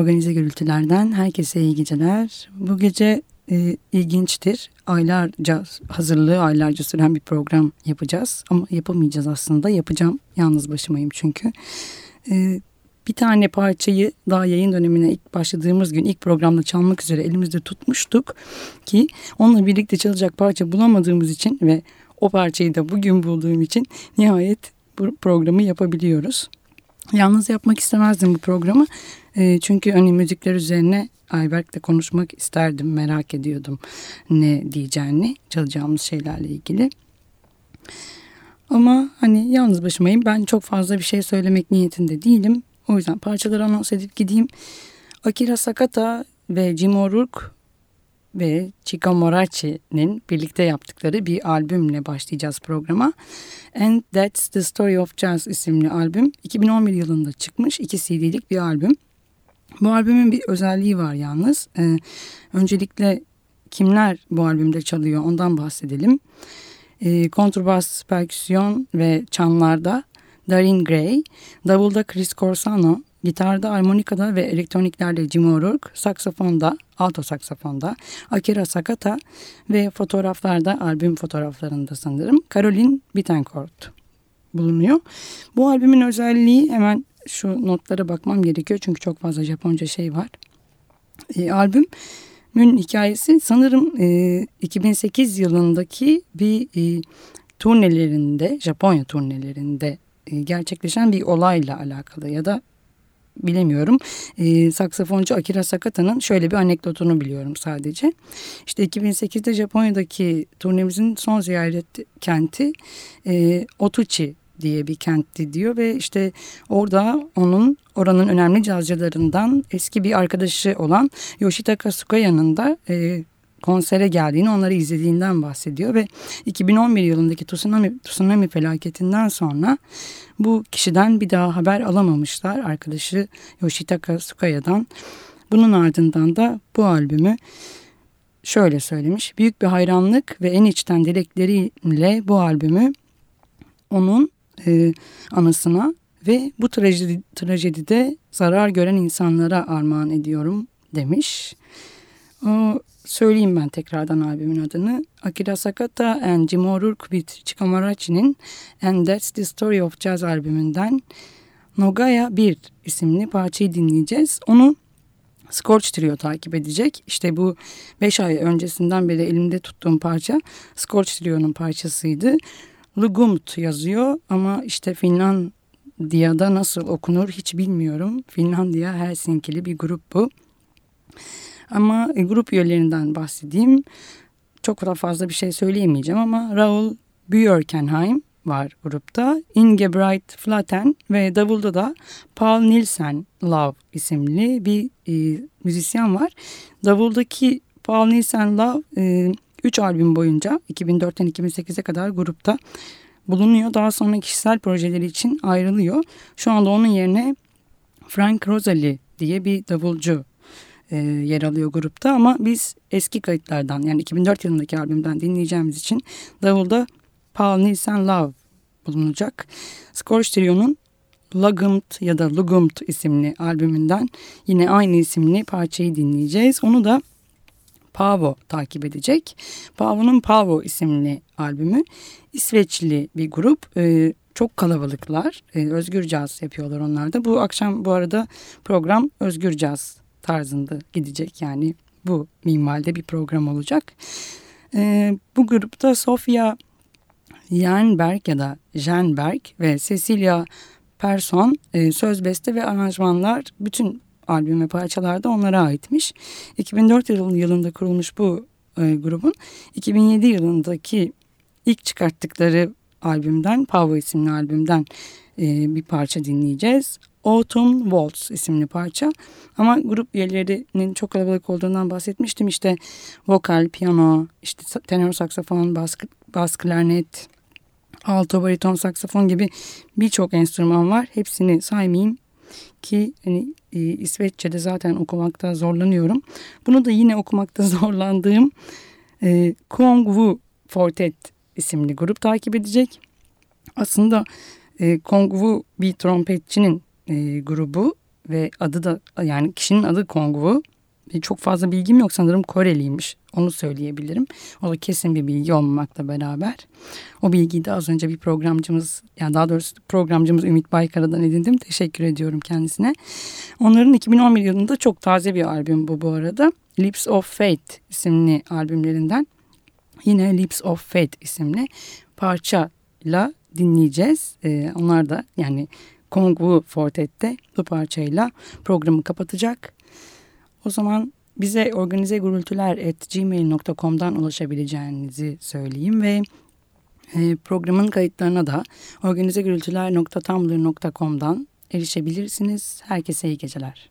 Organize gürültülerden herkese iyi geceler. Bu gece e, ilginçtir. Aylarca hazırlığı aylarca süren bir program yapacağız. Ama yapamayacağız aslında. Yapacağım. Yalnız başımayım çünkü. E, bir tane parçayı daha yayın dönemine ilk başladığımız gün ilk programda çalmak üzere elimizde tutmuştuk. Ki onunla birlikte çalacak parça bulamadığımız için ve o parçayı da bugün bulduğum için nihayet bu programı yapabiliyoruz. Yalnız yapmak istemezdim bu programı. E, çünkü hani müzikler üzerine Ayberk'le konuşmak isterdim. Merak ediyordum ne diyeceğini çalacağımız şeylerle ilgili. Ama hani yalnız başımayım. Ben çok fazla bir şey söylemek niyetinde değilim. O yüzden parçaları anons edip gideyim. Akira Sakata ve Jim O'Rourke ve Chica Morachi'nin birlikte yaptıkları bir albümle başlayacağız programa. And That's the Story of Jazz isimli albüm 2011 yılında çıkmış. iki CD'lik bir albüm. Bu albümün bir özelliği var yalnız. Ee, öncelikle kimler bu albümde çalıyor ondan bahsedelim. Ee, kontrbas, perküsyon ve çanlarda Darin Gray, davulda Chris Corsano, gitarda, armonikada ve elektroniklerde Jim O'Rourke, saksafonda, alto saksafonda Akira Sakata ve fotoğraflarda, albüm fotoğraflarında sanırım Caroline Bittencourt bulunuyor. Bu albümün özelliği hemen şu notlara bakmam gerekiyor çünkü çok fazla Japonca şey var. E, albümün hikayesi sanırım e, 2008 yılındaki bir e, turnelerinde, Japonya turnelerinde e, gerçekleşen bir olayla alakalı ya da bilemiyorum. E, saksafoncu Akira Sakata'nın şöyle bir anekdotunu biliyorum sadece. İşte 2008'de Japonya'daki turnemizin son ziyaret kenti e, Otuchi diye bir kentti diyor ve işte orada onun oranın önemli cazcılarından eski bir arkadaşı olan Yoshitaka Sukaya'nın da e, konsere geldiğini, onları izlediğinden bahsediyor ve 2011 yılındaki tsunami, tsunami felaketinden sonra bu kişiden bir daha haber alamamışlar arkadaşı Yoshitaka Sukaya'dan. Bunun ardından da bu albümü şöyle söylemiş. Büyük bir hayranlık ve en içten dilekleriyle bu albümü onun e, anısına ve bu trajedi, trajedide zarar gören insanlara armağan ediyorum demiş. O, söyleyeyim ben tekrardan albümün adını. Akira Sakata and Jim O'Rourke with Chikamarachi'nin And That's the Story of Jazz albümünden Nogaya 1 isimli parçayı dinleyeceğiz. Onu Scorch Trio takip edecek. İşte bu 5 ay öncesinden beri elimde tuttuğum parça Scorch Trio'nun parçasıydı. Lugumt yazıyor ama işte Finlandiya'da nasıl okunur hiç bilmiyorum. Finlandiya Helsinkili bir grup bu. Ama e, grup üyelerinden bahsedeyim. Çok da fazla bir şey söyleyemeyeceğim ama Raul Björkenheim var grupta. Ingebrigt Flaten ve davulda da Paul Nielsen Love isimli bir e, müzisyen var. Davuldaki Paul Nielsen Love e, 3 albüm boyunca 2004'ten 2008'e kadar grupta bulunuyor. Daha sonra kişisel projeleri için ayrılıyor. Şu anda onun yerine Frank Rosalie diye bir davulcu e, yer alıyor grupta ama biz eski kayıtlardan yani 2004 yılındaki albümden dinleyeceğimiz için davulda Paul Nielsen Love bulunacak. Scorch Trio'nun Lagumt ya da Lugumt isimli albümünden yine aynı isimli parçayı dinleyeceğiz. Onu da Pavo takip edecek. Pavo'nun Pavo isimli albümü İsveçli bir grup. Ee, çok kalabalıklar. Ee, özgür caz yapıyorlar onlar da. Bu akşam bu arada program özgür caz tarzında gidecek. Yani bu minvalde bir program olacak. Ee, bu grupta Sofia Jan Berg ya da Jen Berg ve Cecilia Persson e, söz beste ve aranjmanlar bütün albüm ve parçalarda onlara aitmiş. 2004 yılında kurulmuş bu e, grubun 2007 yılındaki ilk çıkarttıkları albümden Power isimli albümden e, bir parça dinleyeceğiz. Autumn Waltz isimli parça. Ama grup üyelerinin çok kalabalık olduğundan bahsetmiştim. İşte vokal, piyano, işte tenor saksafon, bas, bas klarnet, alto, bariton, saksafon gibi birçok enstrüman var. Hepsini saymayayım ki hani, e, İsveççe'de zaten okumakta zorlanıyorum. Bunu da yine okumakta zorlandığım e, Kong Wu Fortet isimli grup takip edecek. Aslında e, Kong Wu bir trompetçinin e, grubu ve adı da yani kişinin adı Kong Wu. E, çok fazla bilgim yok sanırım Koreliymiş onu söyleyebilirim. O da kesin bir bilgi olmamakla beraber. O bilgiyi de az önce bir programcımız yani daha doğrusu programcımız Ümit Baykara'dan edindim. Teşekkür ediyorum kendisine. Onların 2011 yılında çok taze bir albüm bu bu arada. Lips of Fate isimli albümlerinden. Yine Lips of Fate isimli parçayla dinleyeceğiz. Ee, onlar da yani Kong Wu Fortet'te bu parçayla programı kapatacak. O zaman bize organize ulaşabileceğinizi söyleyeyim ve e, programın kayıtlarına da organizegürültüler.tumblr.com'dan erişebilirsiniz. Herkese iyi geceler.